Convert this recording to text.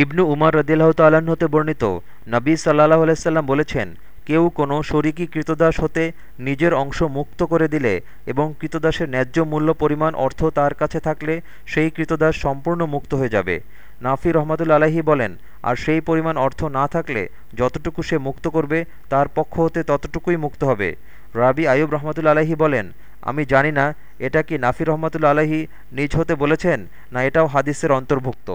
ইবনু উমার রদিল্লাহ তাল্লাহ্ন হতে বর্ণিত, নবী সাল্লাহ আলাইসাল্লাম বলেছেন, কেউ কোনো শরিকি কৃতদাস হতে নিজের অংশ মুক্ত করে দিলে এবং কৃতদাসের ন্যায্য মূল্য পরিমাণ অর্থ তার কাছে থাকলে সেই কৃতদাস সম্পূর্ণ মুক্ত হয়ে যাবে। নাফি রহমতুল্লা আলাহি বলেন, আর সেই পরিমাণ অর্থ না থাকলে যতটুকু সে মুক্ত করবে, তার পক্ষ হতে ততটুকুই মুক্ত হবে। রাবি আয়ুব রহমতুল্লা আলাহি বলেন, আমি জানি না, এটা কি নাফি রহমাতুল আলাহি নিজ হতে বলেছেন, না এটাও হাদিসের অন্তর্ভুক্ত?